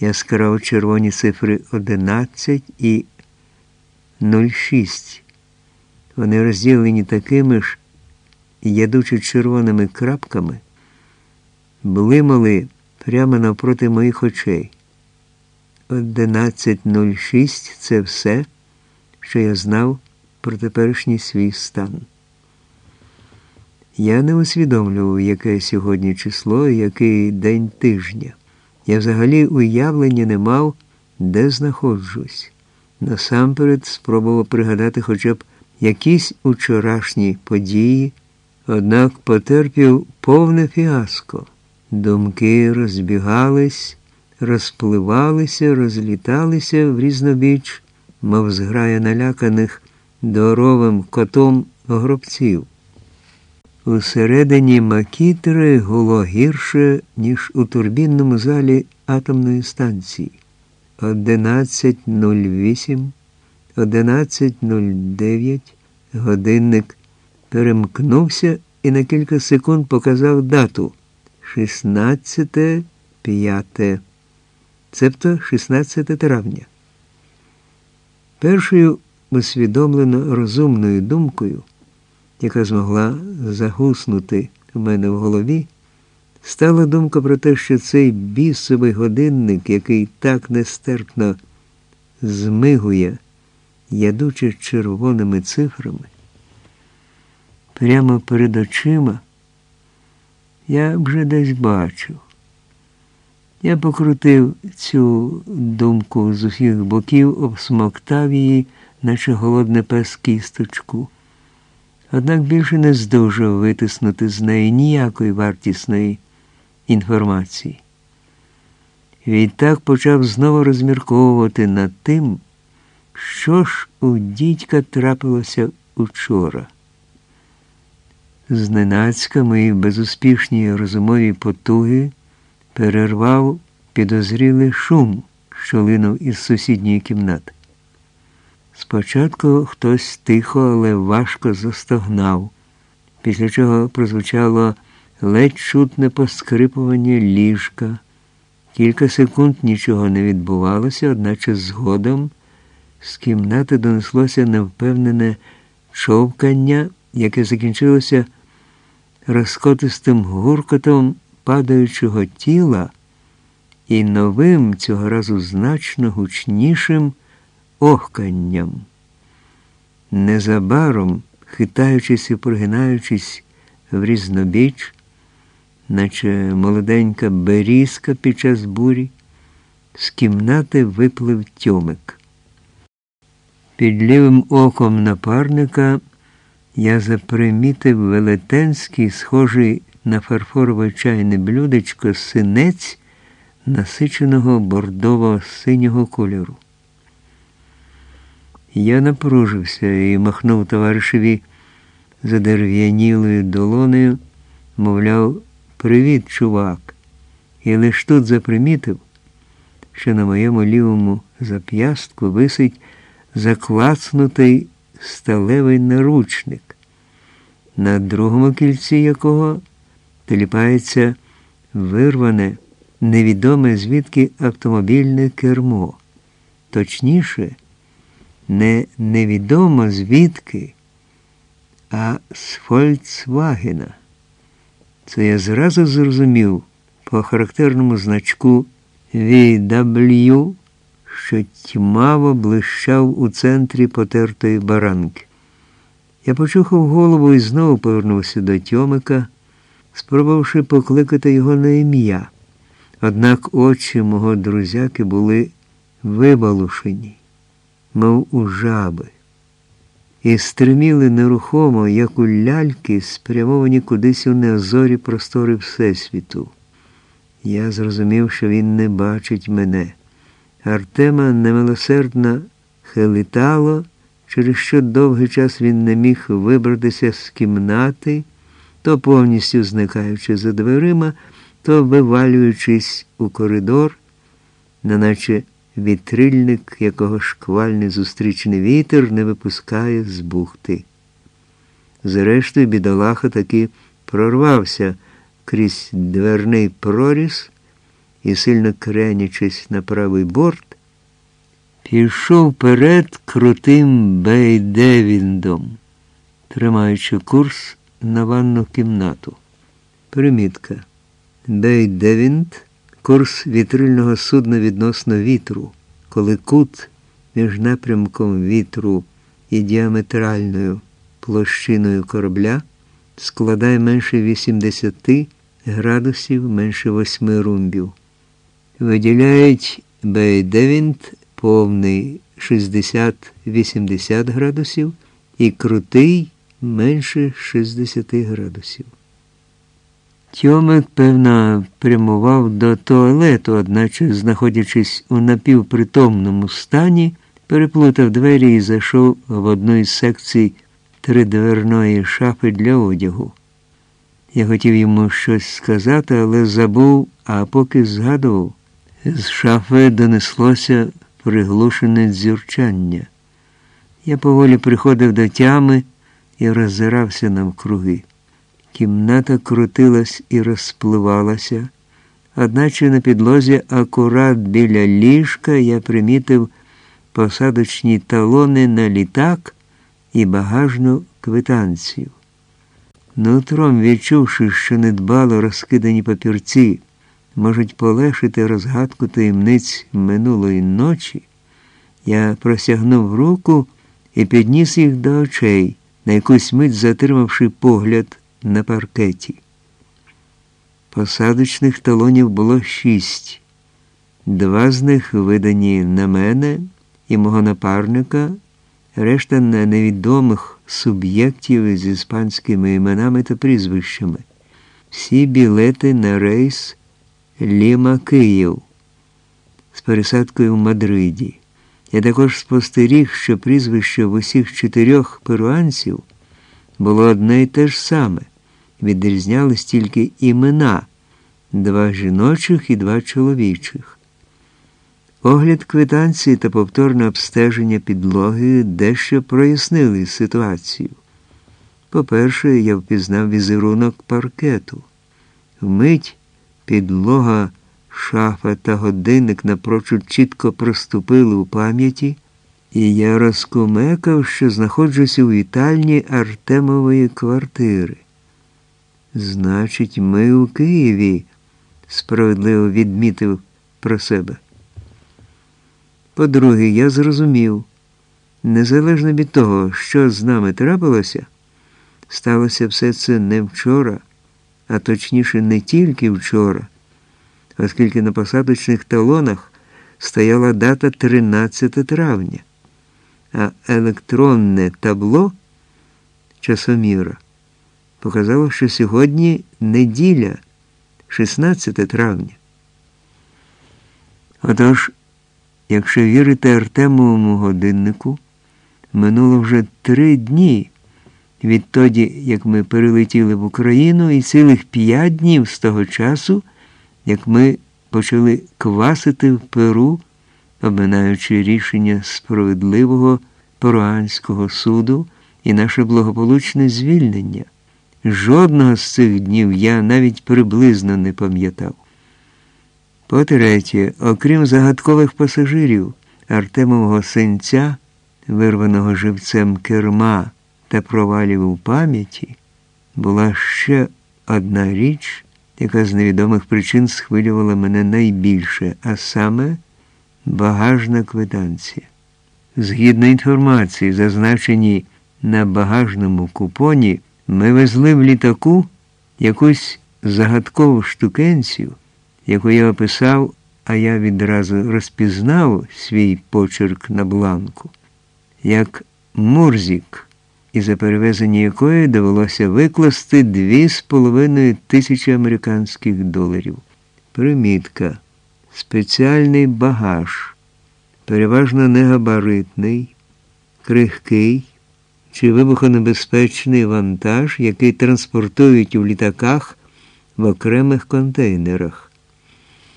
яскраво червоні цифри 11 і 06. Вони розділені такими ж ядучо червоними крапками, блимали прямо навпроти моїх очей. 11.06 це все, що я знав про теперішній свій стан. Я не усвідомлював, яке сьогодні число і який день тижня. Я взагалі уявлення не мав, де знаходжусь. Насамперед спробував пригадати хоча б якісь учорашні події, однак потерпів повне фіаско. Думки розбігались, розпливалися, розліталися в різнобіч, мов зграя наляканих доровим котом гробців. Усередині макітри гуло гірше, ніж у турбінному залі атомної станції. 11.08, 11.09 годинник перемкнувся і на кілька секунд показав дату 16.05, цебто 16 травня. Першою усвідомлено розумною думкою яка змогла загуснути в мене в голові, стала думка про те, що цей бісовий годинник, який так нестерпно змигує, ядучи червоними цифрами, прямо перед очима, я вже десь бачив. Я покрутив цю думку з усіх боків, обсмоктав її, наче голодне пес кісточку однак більше не здужав витиснути з неї ніякої вартісної інформації. Відтак почав знову розмірковувати над тим, що ж у дідька трапилося учора. Зненацька мої безуспішні розумові потуги перервав підозрілий шум, що линув із сусідньої кімнати. Спочатку хтось тихо, але важко застогнав, після чого прозвучало ледь чутне поскрипування ліжка. Кілька секунд нічого не відбувалося, одначе згодом з кімнати донеслося невпевнене човкання, яке закінчилося розкотистим гуркотом падаючого тіла і новим, цього разу значно гучнішим охканням. Незабаром, хитаючись і прогинаючись в різнобіч, наче молоденька берізка під час бурі, з кімнати виплив тьомик. Під лівим оком напарника я запримітив велетенський, схожий на фарфорове чайне блюдечко синець насиченого бордово синього кольору. Я напружився і махнув товаришеві задерев'янілою долонею, мовляв, привіт, чувак. І лиш тут запримітив, що на моєму лівому зап'ястку висить заклацнутий сталевий наручник, на другому кільці якого теліпається вирване, невідоме звідки автомобільне кермо. Точніше, не невідомо звідки, а з Фольксвагена. Це я зразу зрозумів по характерному значку VW, що тьмаво блищав у центрі потертої баранки. Я почухав голову і знову повернувся до Тьомика, спробувавши покликати його на ім'я. Однак очі мого друзяки були вибалушені мов у жаби, і стриміли нерухомо, як у ляльки, спрямовані кудись у неозорі простори Всесвіту. Я зрозумів, що він не бачить мене. Артема немилосердно хилитало, через що довгий час він не міг вибратися з кімнати, то повністю зникаючи за дверима, то вивалюючись у коридор, неначе вітрильник, якого шквальний зустрічний вітер не випускає з бухти. Зрештою, бідолаха таки прорвався крізь дверний проріз і сильно кренячись на правий борт, пішов вперед крутим Бейдевіндом, тримаючи курс на ванну кімнату. Примітка. Бейдевінд курс вітрильного судна відносно вітру, коли кут між напрямком вітру і діаметральною площиною корабля складає менше 80 градусів менше 8 румбів. Виділяють Бейдевінт повний 60-80 градусів і крутий менше 60 градусів. Тьомик, певно, прямував до туалету, одначе, знаходячись у напівпритомному стані, переплутав двері і зайшов в одну із секцій тридверної шафи для одягу. Я хотів йому щось сказати, але забув, а поки згадував, з шафи донеслося приглушене дзюрчання. Я поволі приходив до тями і роззирався навкруги. Кімната крутилась і розпливалася, одначе на підлозі акурат біля ліжка я примітив посадочні талони на літак і багажну квитанцію. Нутром, відчувши, що недбало розкидані папірці, можуть полегшити розгадку таємниць минулої ночі, я просягнув руку і підніс їх до очей, на якусь мить затримавши погляд на паркеті. Посадочних талонів було шість. Два з них видані на мене і мого напарника, решта на невідомих суб'єктів з іспанськими іменами та прізвищами. Всі білети на рейс Ліма Київ з пересадкою в Мадриді. Я також спостеріг, що прізвище в усіх чотирьох перуанців було одне й те ж саме, відрізнялись тільки імена два жіночих і два чоловічих. Огляд квитанції та повторне обстеження підлоги дещо прояснили ситуацію. По-перше, я впізнав візерунок паркету. Вмить підлога, шафа та годинник напрочуд чітко проступили у пам'яті. І я розкумекав, що знаходжуся у вітальні Артемової квартири. Значить, ми у Києві, справедливо відмітив про себе. По-друге, я зрозумів, незалежно від того, що з нами трапилося, сталося все це не вчора, а точніше, не тільки вчора, оскільки на посадочних талонах стояла дата 13 травня а електронне табло часоміра показало, що сьогодні неділя, 16 травня. Отож, якщо вірити Артемовому годиннику, минуло вже три дні відтоді, як ми перелетіли в Україну, і цілих п'ять днів з того часу, як ми почали квасити в Перу обминаючи рішення справедливого перуанського суду і наше благополучне звільнення. Жодного з цих днів я навіть приблизно не пам'ятав. По-третє, окрім загадкових пасажирів Артемового синця, вирваного живцем керма та провалів у пам'яті, була ще одна річ, яка з невідомих причин схвилювала мене найбільше, а саме багажна квитанція. Згідно інформації, зазначеній на багажному купоні, ми везли в літаку якусь загадкову штукенцію, яку я описав, а я відразу розпізнав свій почерк на бланку, як Мурзік, і за перевезення якої довелося викласти дві з половиною тисячі американських доларів. Примітка спеціальний багаж, переважно негабаритний, крихкий чи вибухонебезпечний вантаж, який транспортують у літаках в окремих контейнерах.